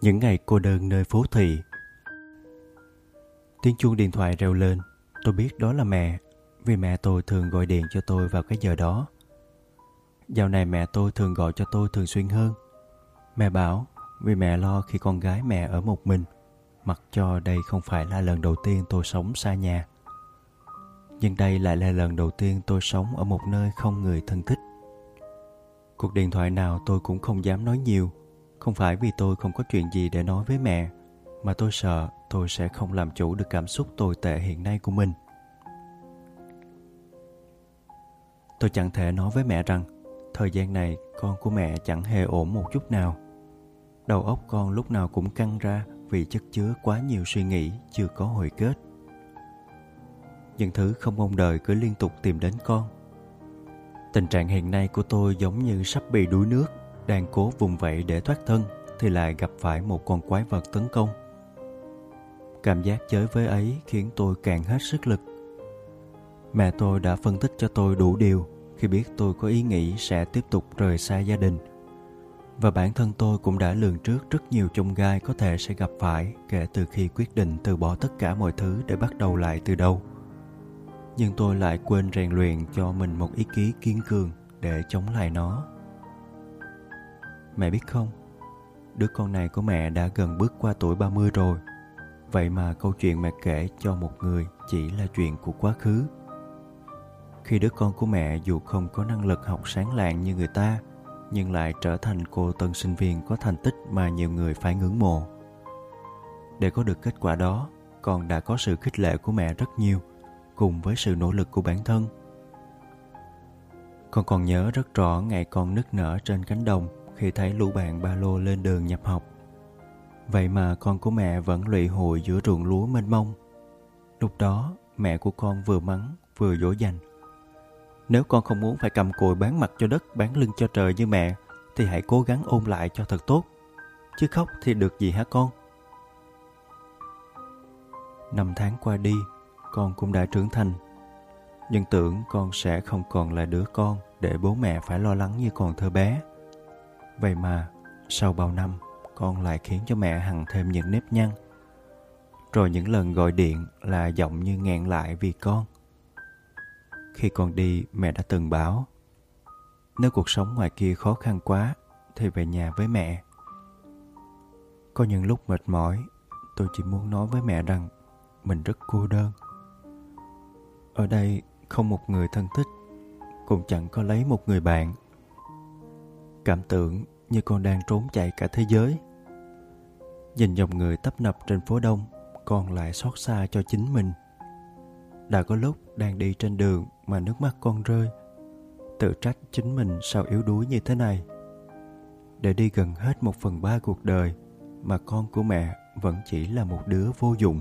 Những ngày cô đơn nơi phố thị. Tiếng chuông điện thoại reo lên. Tôi biết đó là mẹ, Vì mẹ tôi thường gọi điện cho tôi vào cái giờ đó. Dạo này mẹ tôi thường gọi cho tôi thường xuyên hơn. Mẹ bảo, Vì mẹ lo khi con gái mẹ ở một mình, Mặc cho đây không phải là lần đầu tiên tôi sống xa nhà. Nhưng đây lại là lần đầu tiên tôi sống ở một nơi không người thân thích. Cuộc điện thoại nào tôi cũng không dám nói nhiều. Không phải vì tôi không có chuyện gì để nói với mẹ Mà tôi sợ tôi sẽ không làm chủ được cảm xúc tồi tệ hiện nay của mình. Tôi chẳng thể nói với mẹ rằng Thời gian này con của mẹ chẳng hề ổn một chút nào. Đầu óc con lúc nào cũng căng ra Vì chất chứa quá nhiều suy nghĩ chưa có hồi kết. Những thứ không mong đợi cứ liên tục tìm đến con. Tình trạng hiện nay của tôi giống như sắp bị đuối nước, đang cố vùng vẫy để thoát thân thì lại gặp phải một con quái vật tấn công. Cảm giác chới với ấy khiến tôi càng hết sức lực. Mẹ tôi đã phân tích cho tôi đủ điều khi biết tôi có ý nghĩ sẽ tiếp tục rời xa gia đình. Và bản thân tôi cũng đã lường trước rất nhiều chông gai có thể sẽ gặp phải kể từ khi quyết định từ bỏ tất cả mọi thứ để bắt đầu lại từ đầu nhưng tôi lại quên rèn luyện cho mình một ý chí kiên cường để chống lại nó. Mẹ biết không, đứa con này của mẹ đã gần bước qua tuổi 30 rồi. Vậy mà câu chuyện mẹ kể cho một người chỉ là chuyện của quá khứ. Khi đứa con của mẹ dù không có năng lực học sáng lạng như người ta, nhưng lại trở thành cô tân sinh viên có thành tích mà nhiều người phải ngưỡng mộ. Để có được kết quả đó, con đã có sự khích lệ của mẹ rất nhiều – cùng với sự nỗ lực của bản thân. Con còn nhớ rất rõ ngày con nức nở trên cánh đồng khi thấy lũ bạn ba lô lên đường nhập học. Vậy mà con của mẹ vẫn lụy hội giữa ruộng lúa mênh mông. Lúc đó, mẹ của con vừa mắng vừa dỗ dành. Nếu con không muốn phải cầm cùi bán mặt cho đất, bán lưng cho trời như mẹ, thì hãy cố gắng ôn lại cho thật tốt. Chứ khóc thì được gì hả con? Năm tháng qua đi, con cũng đã trưởng thành. Nhưng tưởng con sẽ không còn là đứa con để bố mẹ phải lo lắng như còn thơ bé. Vậy mà, sau bao năm, con lại khiến cho mẹ hằng thêm những nếp nhăn. Rồi những lần gọi điện là giọng như nghẹn lại vì con. Khi con đi, mẹ đã từng bảo, nếu cuộc sống ngoài kia khó khăn quá, thì về nhà với mẹ. Có những lúc mệt mỏi, tôi chỉ muốn nói với mẹ rằng mình rất cô đơn. Ở đây không một người thân thích Cũng chẳng có lấy một người bạn Cảm tưởng như con đang trốn chạy cả thế giới. Nhìn dòng người tấp nập trên phố đông, Con lại xót xa cho chính mình. Đã có lúc đang đi trên đường mà nước mắt con rơi, Tự trách chính mình sao yếu đuối như thế này. Để đi gần hết một phần ba cuộc đời Mà con của mẹ vẫn chỉ là một đứa vô dụng.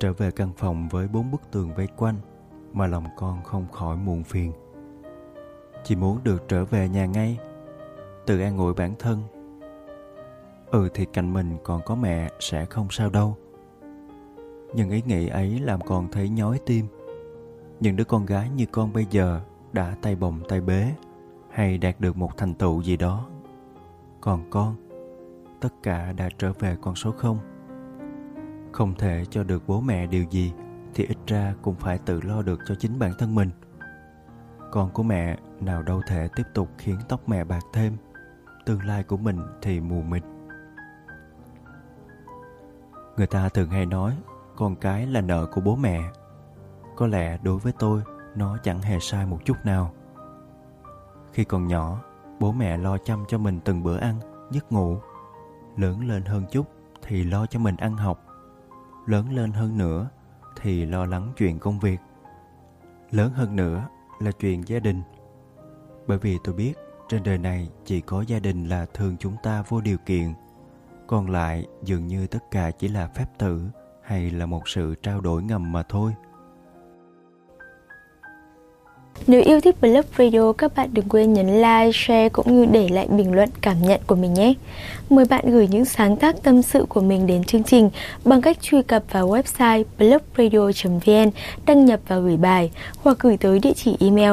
Trở về căn phòng với bốn bức tường vây quanh mà lòng con không khỏi muộn phiền chỉ muốn được trở về nhà ngay. Tự an ủi bản thân. Ừ thì cạnh mình còn có mẹ sẽ không sao đâu. Nhưng ý nghĩ ấy làm con thấy nhói tim. Những đứa con gái như con bây giờ đã tay bồng tay bế, hay đạt được một thành tựu gì đó. Còn con, tất cả đã trở về con số không. Không thể cho được bố mẹ điều gì thì ít ra cũng phải tự lo được cho chính bản thân mình. Con của mẹ nào đâu thể tiếp tục khiến tóc mẹ bạc thêm. Tương lai của mình thì mù mịt. Người ta thường hay nói, con cái là nợ của bố mẹ. Có lẽ đối với tôi, nó chẳng hề sai một chút nào. Khi còn nhỏ, bố mẹ lo chăm cho mình từng bữa ăn, giấc ngủ. Lớn lên hơn chút thì lo cho mình ăn học. Lớn lên hơn nữa thì lo lắng chuyện công việc. Lớn hơn nữa là chuyện gia đình bởi vì tôi biết trên đời này chỉ có gia đình là thương chúng ta vô điều kiện còn lại dường như tất cả chỉ là phép thử hay là một sự trao đổi ngầm mà thôi nếu yêu thích Blog Radio, các bạn đừng quên nhấn like, share cũng như để lại bình luận cảm nhận của mình nhé. Mời bạn gửi những sáng tác tâm sự của mình đến chương trình bằng cách truy cập vào website blogradio.vn, đăng nhập và gửi bài hoặc gửi tới địa chỉ email